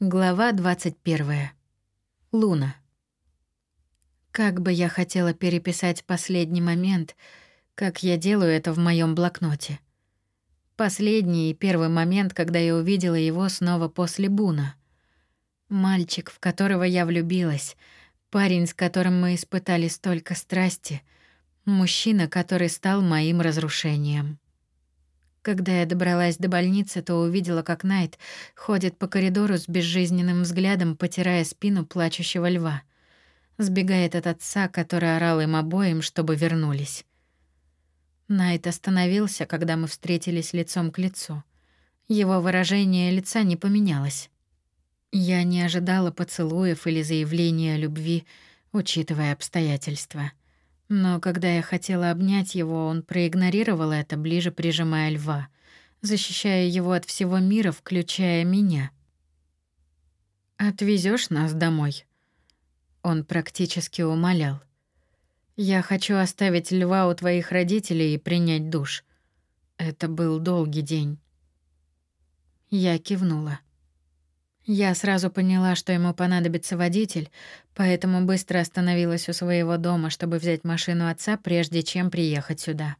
Глава 21. Луна. Как бы я хотела переписать последний момент, как я делаю это в моем блокноте. Последний и первый момент, когда я увидела его снова после Буна. Мальчик, в которого я влюбилась, парень, с которым мы испытали столько страсти, мужчина, который стал моим разрушением. Когда я добралась до больницы, то увидела, как Найт ходит по коридору с безжизненным взглядом, потирая спину плачущего льва. Сбегает от отца, который орал им обоим, чтобы вернулись. Найт остановился, когда мы встретились лицом к лицу. Его выражение лица не поменялось. Я не ожидала поцелуев или заявления любви, учитывая обстоятельства. Но когда я хотела обнять его, он проигнорировал это, ближе прижимая льва, защищая его от всего мира, включая меня. Отвезешь нас домой?» Он практически умолял. «Я хочу оставить льва у твоих родителей и принять душ. Это был долгий день». Я кивнула. Я сразу поняла, что ему понадобится водитель, поэтому быстро остановилась у своего дома, чтобы взять машину отца, прежде чем приехать сюда.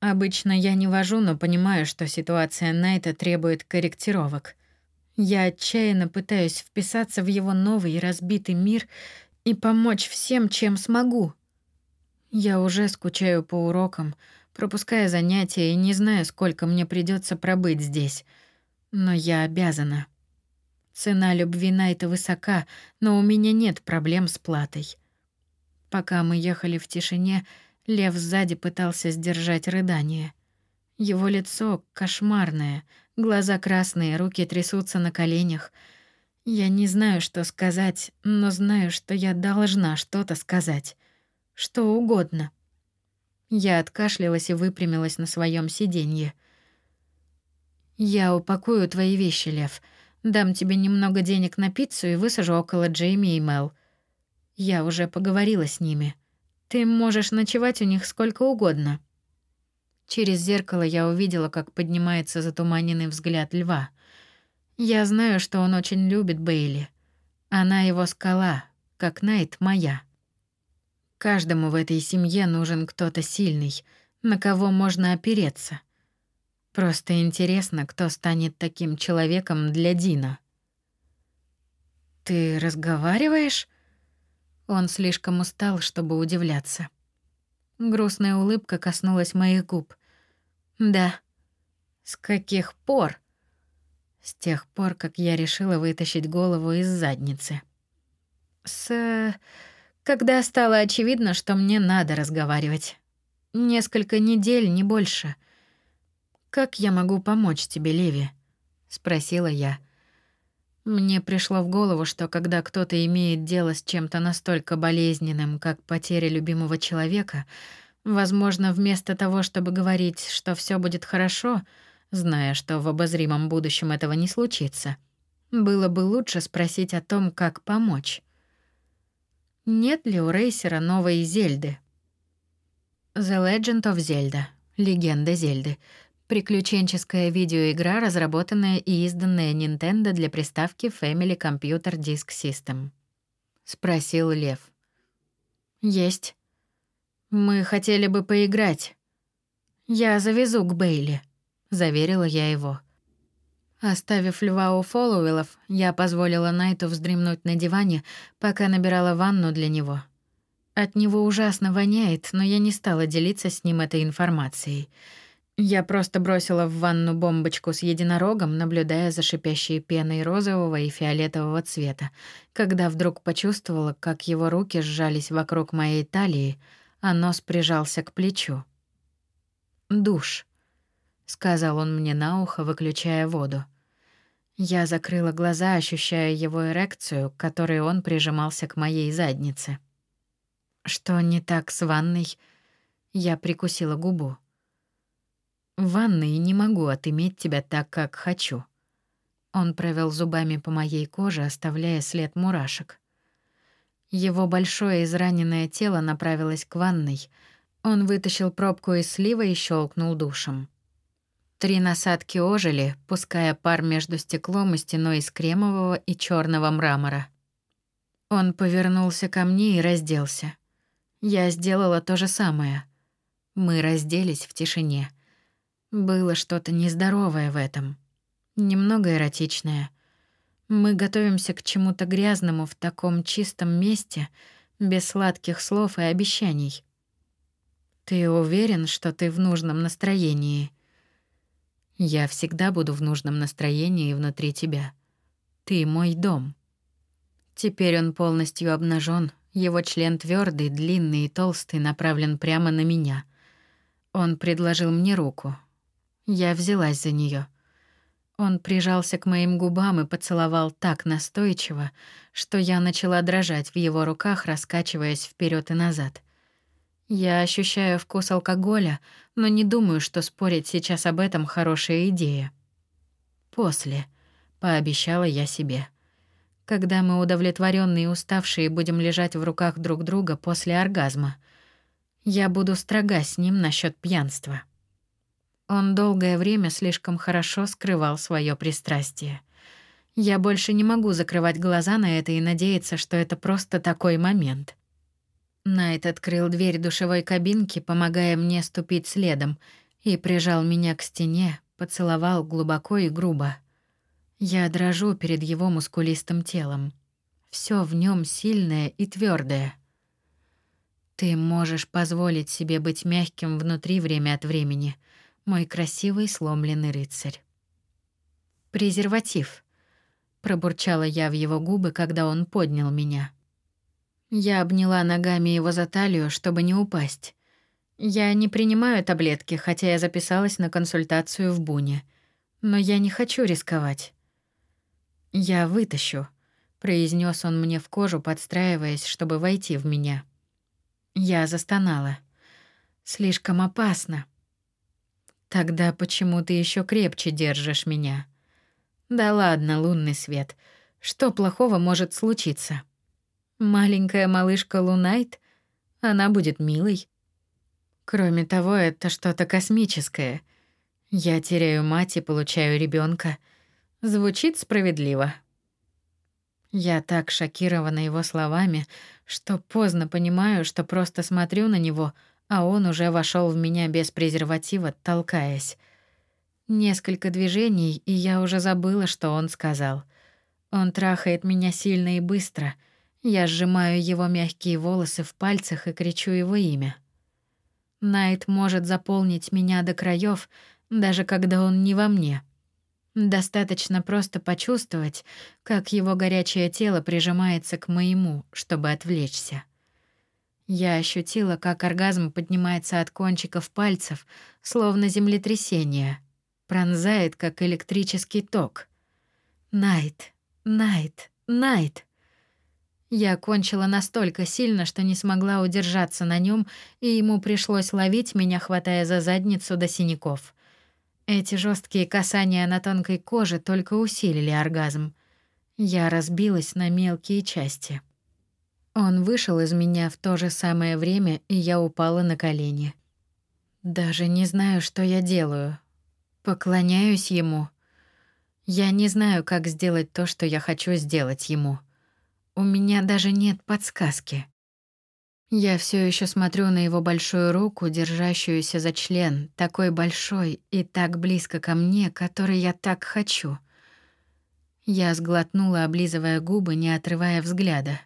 Обычно я не вожу, но понимаю, что ситуация Найта требует корректировок. Я отчаянно пытаюсь вписаться в его новый разбитый мир и помочь всем, чем смогу. Я уже скучаю по урокам, пропуская занятия и не знаю, сколько мне придется пробыть здесь. Но я обязана. Цена любви Найта высока, но у меня нет проблем с платой. Пока мы ехали в тишине, Лев сзади пытался сдержать рыдание. Его лицо кошмарное, глаза красные, руки трясутся на коленях. Я не знаю, что сказать, но знаю, что я должна что-то сказать. Что угодно. Я откашлялась и выпрямилась на своем сиденье. «Я упакую твои вещи, Лев», Дам тебе немного денег на пиццу и высажу около Джейми и Мел. Я уже поговорила с ними. Ты можешь ночевать у них сколько угодно. Через зеркало я увидела, как поднимается затуманенный взгляд льва. Я знаю, что он очень любит Бейли. Она его скала, как Найт моя. Каждому в этой семье нужен кто-то сильный, на кого можно опереться. Просто интересно, кто станет таким человеком для Дина. Ты разговариваешь? Он слишком устал, чтобы удивляться. Грустная улыбка коснулась моих губ. Да. С каких пор? С тех пор, как я решила вытащить голову из задницы. С когда стало очевидно, что мне надо разговаривать. Несколько недель, не больше. — «Как я могу помочь тебе, Леви?» — спросила я. Мне пришло в голову, что когда кто-то имеет дело с чем-то настолько болезненным, как потеря любимого человека, возможно, вместо того, чтобы говорить, что все будет хорошо, зная, что в обозримом будущем этого не случится, было бы лучше спросить о том, как помочь. Нет ли у Рейсера новой Зельды? The Legend of Zelda. Легенда Зельды Приключенческая видеоигра, разработанная и изданная Nintendo для приставки Family Computer Disk System. Спросил Лев. Есть. Мы хотели бы поиграть. Я завезу к Бейли, заверила я его. Оставив льва у Фоллоуэллов, я позволила Найту вздремнуть на диване, пока набирала ванну для него. От него ужасно воняет, но я не стала делиться с ним этой информацией — я просто бросила в ванну бомбочку с единорогом, наблюдая за шипящей пеной розового и фиолетового цвета, когда вдруг почувствовала, как его руки сжались вокруг моей талии, а нос прижался к плечу. «Душ», — сказал он мне на ухо, выключая воду. Я закрыла глаза, ощущая его эрекцию, которой он прижимался к моей заднице. «Что не так с ванной?» Я прикусила губу. В ванной не могу отыметь тебя так, как хочу. Он провел зубами по моей коже, оставляя след мурашек. Его большое израненное тело направилось к ванной. Он вытащил пробку из слива и щелкнул душем. Три насадки ожили, пуская пар между стеклом и стеной из кремового и черного мрамора. Он повернулся ко мне и разделся. Я сделала то же самое. Мы разделись в тишине. Было что-то нездоровое в этом. Немного эротичное. Мы готовимся к чему-то грязному в таком чистом месте, без сладких слов и обещаний. Ты уверен, что ты в нужном настроении? Я всегда буду в нужном настроении внутри тебя. Ты мой дом. Теперь он полностью обнажен, его член твердый, длинный и толстый, направлен прямо на меня. Он предложил мне руку. Я взялась за нее. Он прижался к моим губам и поцеловал так настойчиво, что я начала дрожать в его руках, раскачиваясь вперед и назад. Я ощущаю вкус алкоголя, но не думаю, что спорить сейчас об этом хорошая идея. После, пообещала я себе. Когда мы удовлетворенные и уставшие будем лежать в руках друг друга после оргазма, я буду строга с ним насчет пьянства. Он долгое время слишком хорошо скрывал свое пристрастие. Я больше не могу закрывать глаза на это и надеяться, что это просто такой момент. Найт открыл дверь душевой кабинки, помогая мне ступить следом, и прижал меня к стене, поцеловал глубоко и грубо. Я дрожу перед его мускулистым телом. Все в нем сильное и твердое. Ты можешь позволить себе быть мягким внутри время от времени, мой красивый сломленный рыцарь. Презерватив, пробурчала я в его губы, когда он поднял меня. Я обняла ногами его за талию, чтобы не упасть. Я не принимаю таблетки, хотя я записалась на консультацию в Буне. Но я не хочу рисковать. Я вытащу, произнес он мне в кожу, подстраиваясь, чтобы войти в меня. Я застонала. Слишком опасно. Тогда почему ты еще крепче держишь меня? Да ладно, лунный свет. Что плохого может случиться? Маленькая малышка Лунайт, она будет милой. Кроме того, это что-то космическое. Я теряю мать и получаю ребенка. Звучит справедливо. Я так шокирована его словами, что поздно понимаю, что просто смотрю на него, а он уже вошел в меня без презерватива, толкаясь. Несколько движений, и я уже забыла, что он сказал. Он трахает меня сильно и быстро — я сжимаю его мягкие волосы в пальцах и кричу его имя. Найт может заполнить меня до краев, даже когда он не во мне. Достаточно просто почувствовать, как его горячее тело прижимается к моему, чтобы отвлечься. Я ощутила, как оргазм поднимается от кончиков пальцев, словно землетрясение, пронзает, как электрический ток. Найт, Найт, Найт. Я кончила настолько сильно, что не смогла удержаться на нем, и ему пришлось ловить меня, хватая за задницу до синяков. Эти жесткие касания на тонкой коже только усилили оргазм. Я разбилась на мелкие части. Он вышел из меня в то же самое время, и я упала на колени. Даже не знаю, что я делаю. Поклоняюсь ему. Я не знаю, как сделать то, что я хочу сделать ему. У меня даже нет подсказки. Я все еще смотрю на его большую руку, держащуюся за член, такой большой и так близко ко мне, который я так хочу. Я сглотнула, облизывая губы, не отрывая взгляда.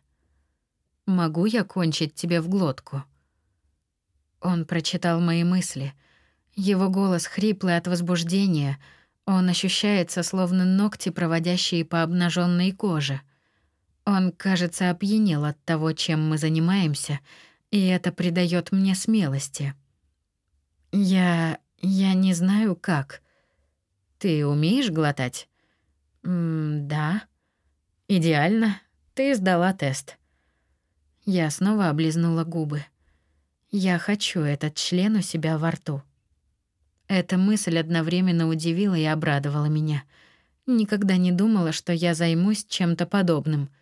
Могу я кончить тебе в глотку? Он прочитал мои мысли. Его голос хриплый от возбуждения. Он ощущается словно ногти, проводящие по обнаженной коже. Он, кажется, опьянел от того, чем мы занимаемся, и это придает мне смелости. Я... я не знаю как. Ты умеешь глотать? М да. Идеально. Ты сдала тест. Я снова облизнула губы. Я хочу этот член у себя во рту. Эта мысль одновременно удивила и обрадовала меня. Никогда не думала, что я займусь чем-то подобным —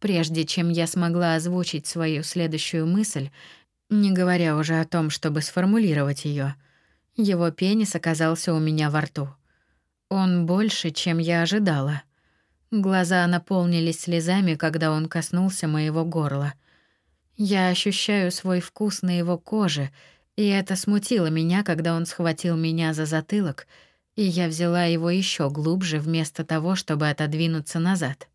Прежде чем я смогла озвучить свою следующую мысль, не говоря уже о том, чтобы сформулировать ее, Его пенис оказался у меня во рту. Он больше, чем я ожидала. Глаза наполнились слезами, когда он коснулся моего горла. Я ощущаю свой вкус на его коже, и это смутило меня, когда он схватил меня за затылок, и я взяла его еще глубже вместо того, чтобы отодвинуться назад.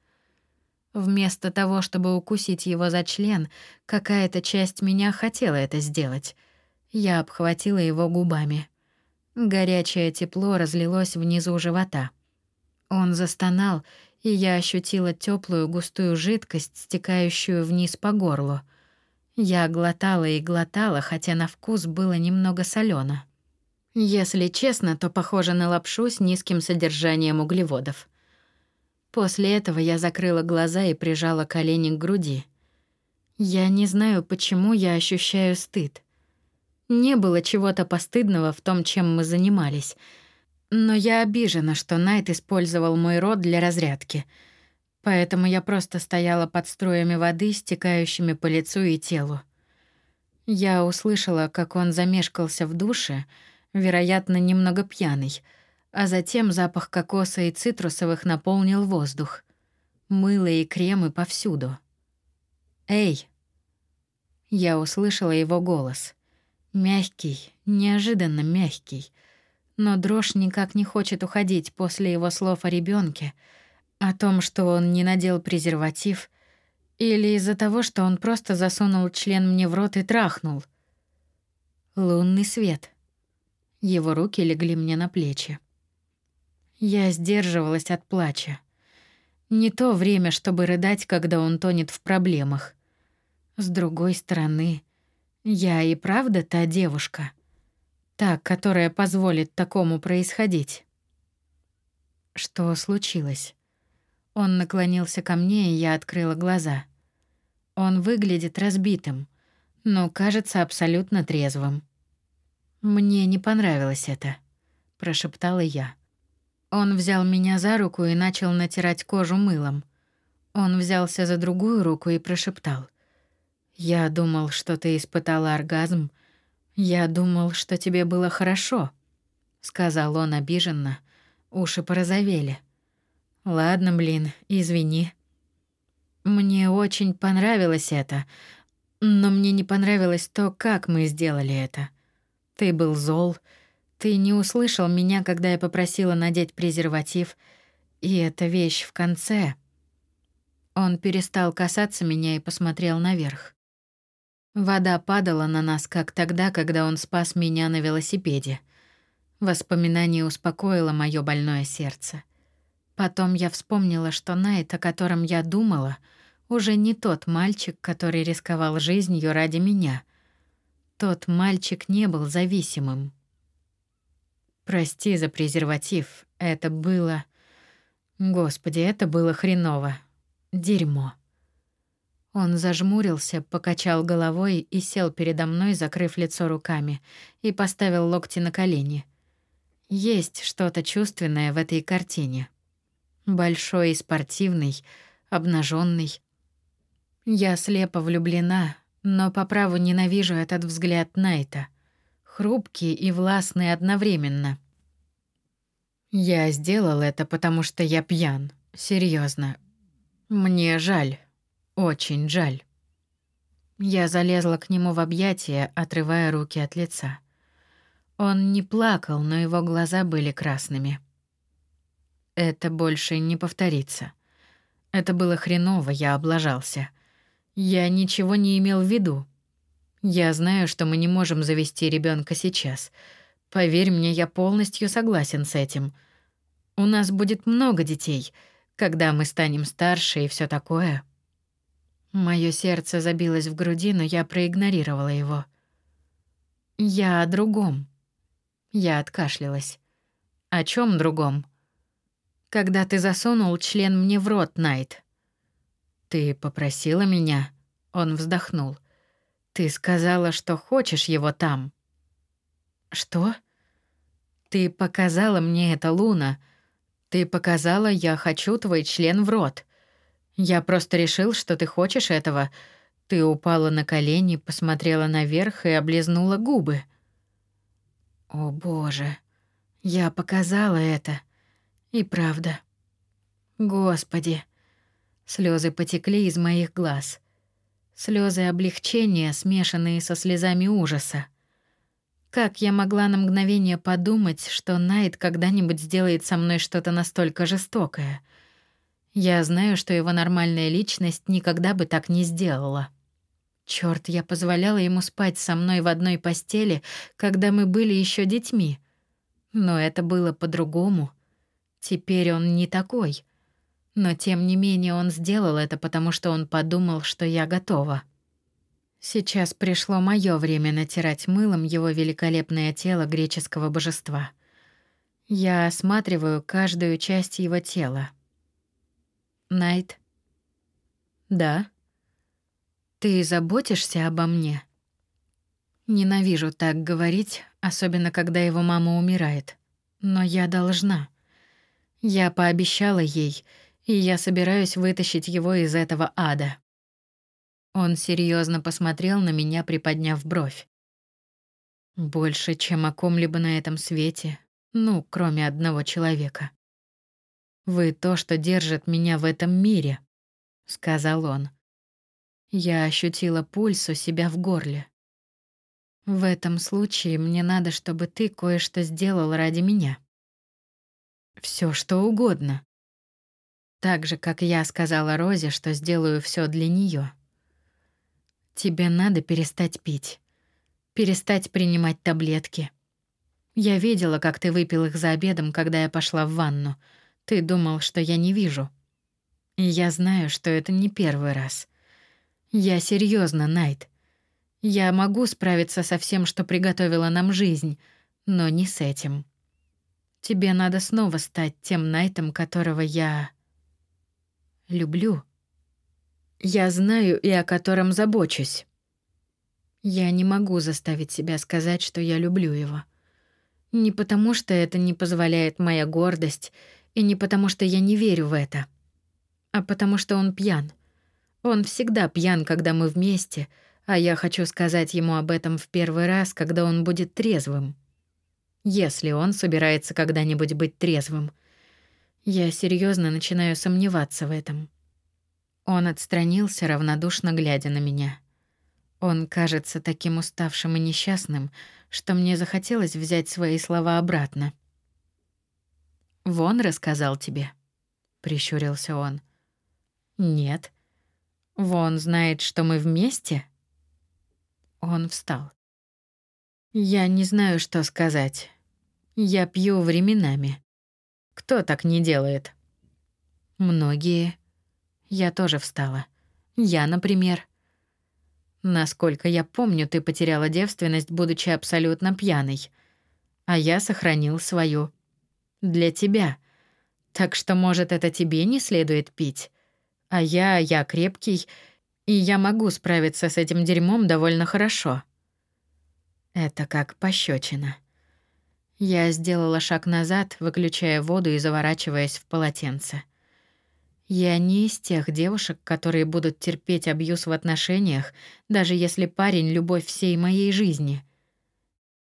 Вместо того, чтобы укусить его за член, какая-то часть меня хотела это сделать. Я обхватила его губами. Горячее тепло разлилось внизу живота. Он застонал, и я ощутила теплую густую жидкость, стекающую вниз по горлу. Я глотала и глотала, хотя на вкус было немного солено. Если честно, то похоже на лапшу с низким содержанием углеводов. После этого я закрыла глаза и прижала колени к груди. Я не знаю, почему я ощущаю стыд. Не было чего-то постыдного в том, чем мы занимались. Но я обижена, что Найт использовал мой рот для разрядки. Поэтому я просто стояла под струями воды, стекающими по лицу и телу. Я услышала, как он замешкался в душе, вероятно, немного пьяный, а затем запах кокоса и цитрусовых наполнил воздух. Мыло и кремы повсюду. «Эй!» Я услышала его голос. Мягкий, неожиданно мягкий. Но дрожь никак не хочет уходить после его слов о ребенке, о том, что он не надел презерватив, или из-за того, что он просто засунул член мне в рот и трахнул. Лунный свет. Его руки легли мне на плечи. Я сдерживалась от плача. Не то время, чтобы рыдать, когда он тонет в проблемах. С другой стороны, я и правда та девушка, та, которая позволит такому происходить. Что случилось? Он наклонился ко мне, и я открыла глаза. Он выглядит разбитым, но кажется абсолютно трезвым. Мне не понравилось это, прошептала я. Он взял меня за руку и начал натирать кожу мылом. Он взялся за другую руку и прошептал: я думал, что ты испытала оргазм. Я думал, что тебе было хорошо, сказал он обиженно. Уши порозовели. Ладно, блин, извини. Мне очень понравилось это, но мне не понравилось то, как мы сделали это. Ты был зол, ты не услышал меня, когда я попросила надеть презерватив, и эта вещь в конце. Он перестал касаться меня и посмотрел наверх. Вода падала на нас, как тогда, когда он спас меня на велосипеде. Воспоминание успокоило моё больное сердце. Потом я вспомнила, что Найт, о котором я думала, уже не тот мальчик, который рисковал жизнью ради меня. Тот мальчик не был зависимым. Прости за презерватив. Это было... Господи, это было хреново. Дерьмо. Он зажмурился, покачал головой и сел передо мной, закрыв лицо руками, и поставил локти на колени. Есть что-то чувственное в этой картине. Большой и спортивный, обнаженный. Я слепо влюблена, но по праву ненавижу этот взгляд Найта. Хрупкий и властный одновременно. Я сделал это, потому что я пьян. Серьезно. Мне жаль. Очень жаль. Я залезла к нему в объятия, отрывая руки от лица. Он не плакал, но его глаза были красными. Это больше не повторится. Это было хреново, я облажался. Я ничего не имел в виду. Я знаю, что мы не можем завести ребенка сейчас. Поверь мне, я полностью согласен с этим. У нас будет много детей, когда мы станем старше и все такое. Моё сердце забилось в груди, но я проигнорировала его. Я о другом. Я откашлялась. О чем другом? Когда ты засунул член мне в рот, Найт. Ты попросила меня? Он вздохнул. Ты сказала, что хочешь его там. Что? Ты показала мне это, Луна. Ты показала, я хочу твой член в рот. Я просто решил, что ты хочешь этого. Ты упала на колени, посмотрела наверх и облизнула губы. О, боже. Я показала это. И правда. Господи. Слезы потекли из моих глаз. Слезы облегчения, смешанные со слезами ужаса. Как я могла на мгновение подумать, что Найт когда-нибудь сделает со мной что-то настолько жестокое? Я знаю, что его нормальная личность никогда бы так не сделала. Чёрт, я позволяла ему спать со мной в одной постели, когда мы были еще детьми. Но это было по-другому. Теперь он не такой. Но тем не менее он сделал это, потому что он подумал, что я готова. Сейчас пришло моё время натирать мылом его великолепное тело греческого божества. Я осматриваю каждую часть его тела. Найт. Да. Ты заботишься обо мне? Ненавижу так говорить, особенно когда его мама умирает. Но я должна. Я пообещала ей, и я собираюсь вытащить его из этого ада. Он серьезно посмотрел на меня, приподняв бровь. Больше, чем о ком-либо на этом свете, ну, кроме одного человека. Вы то, что держит меня в этом мире, сказал он. Я ощутила пульс у себя в горле. В этом случае мне надо, чтобы ты кое-что сделал ради меня. Все, что угодно. Так же, как я сказала Розе, что сделаю все для нее. Тебе надо перестать пить. Перестать принимать таблетки. Я видела, как ты выпил их за обедом, когда я пошла в ванну. Ты думал, что я не вижу. Я знаю, что это не первый раз. Я серьезно, Найт. Я могу справиться со всем, что приготовила нам жизнь, но не с этим. Тебе надо снова стать тем Найтом, которого я люблю. Я знаю и о котором забочусь. Я не могу заставить себя сказать, что я люблю его. Не потому, что это не позволяет моя гордость, и не потому, что я не верю в это, а потому что он пьян. Он всегда пьян, когда мы вместе, а я хочу сказать ему об этом в первый раз, когда он будет трезвым. Если он собирается когда-нибудь быть трезвым. Я серьезно начинаю сомневаться в этом. Он отстранился, равнодушно глядя на меня. Он кажется таким уставшим и несчастным, что мне захотелось взять свои слова обратно. «Вон рассказал тебе», — прищурился он. «Нет», Вон знает, что мы вместе. Он встал. Я не знаю, что сказать. Я пью временами. Кто так не делает? Многие. Я тоже встала. Я, например. Насколько я помню, ты потеряла девственность, будучи абсолютно пьяной. А я сохранил свою. Для тебя. Так что, может, это тебе не следует пить? А я, я крепкий, и я могу справиться с этим дерьмом довольно хорошо. Это как пощечина. Я сделала шаг назад, выключая воду и заворачиваясь в полотенце. Я не из тех девушек, которые будут терпеть абьюз в отношениях, даже если парень — любовь всей моей жизни.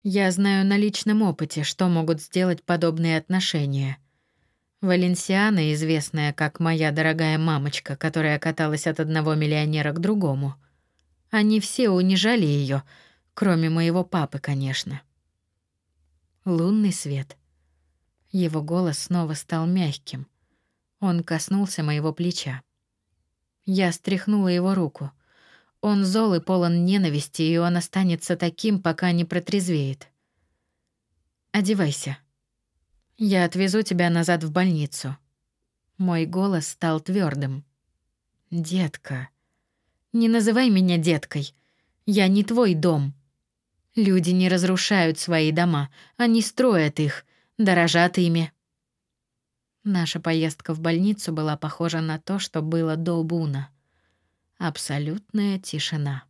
Я знаю на личном опыте, что могут сделать подобные отношения. Валенсиана, известная как моя дорогая мамочка, которая каталась от одного миллионера к другому. Они все унижали ее, кроме моего папы, конечно. Лунный свет. Его голос снова стал мягким. Он коснулся моего плеча. Я стряхнула его руку. Он зол и полон ненависти, и он останется таким, пока не протрезвеет. Одевайся. Я отвезу тебя назад в больницу. Мой голос стал твердым. Детка, не называй меня деткой. Я не твой дом. Люди не разрушают свои дома, они строят их, дорожат ими. Наша поездка в больницу была похожа на то, что было до Буна. Абсолютная тишина.